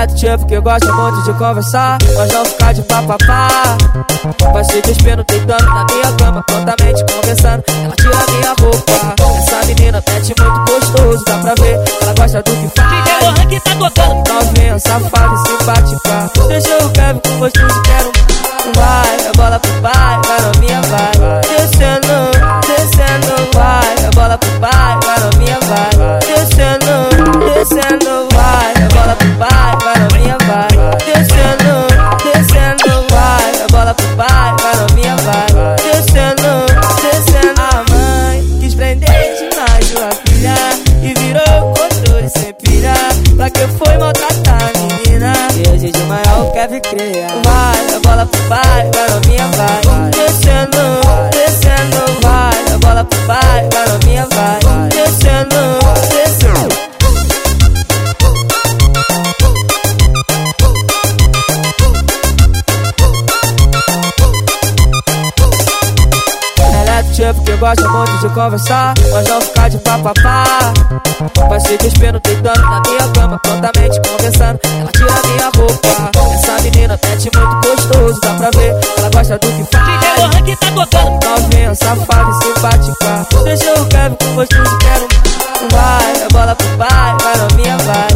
É do tipo que gosta muito de conversar, mas não ficar de papapá. Vai se despindo, deitando na minha cama, prontamente conversando. Ela tira minha roupa. Essa menina mete muito gostoso, dá pra ver. Ela gosta do que faz. DJ Lohan que tá tocando. Novinha, safada e simpática. Deixa o Kevin com gostoso, quero crer. Vai, a bola pro pai, vai na minha vai. Descendo, descendo, vai, a bola pro pai, vai na minha vai. Descendo, descendo. É do tipo que gosta muito de conversar, mas não ficar de papapá. Vai se despindo, deitando na minha cama, prontamente conversando. Ela tira pra ver. Ela gosta do que faz. DJ Lohan que tá tocando. Novinha, safada e simpática. Deixa o Kevin com gostoso, quero vai. A bola pro pai, vai. A bola pro pai, vai minha vai.